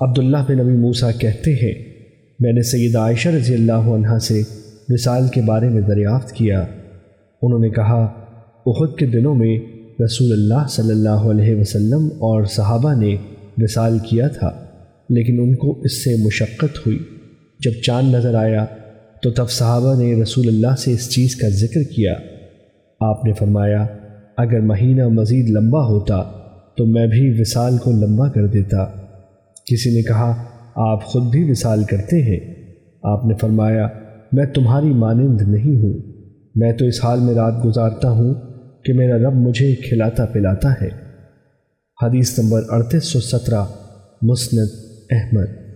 عبداللہ بن نبی موسیٰ کہتے ہیں، میں نے سید عائشہ رضی اللہ عنہ سے وصال کے بارے میں دریافت کیا۔ انہوں نے کہا، احد کے دنوں میں رسول اللہ صلی اللہ علیہ وسلم اور صحابہ نے وصال کیا تھا، لیکن ان کو اس سے مشقت ہوئی۔ جب چاند نظر آیا تو تب صحابہ نے رسول اللہ سے اس چیز کا ذکر کیا۔ آپ نے فرمایا، اگر مہینہ مزید لمبا ہوتا تو میں بھی وصال کو لمبا کر دیتا۔ کسی نے کہا، آپ خود بھی وصال کرتے ہیں. آپ نے فرمایا، میں تمہاری مانند نہیں ہوں۔ میں تو اس حال میں رات گزارتا ہوں کہ میرا رب مجھے کھلاتا پلاتا ہے۔ حدیث نمبر اڑتیس سو سترہ، مسند احمد۔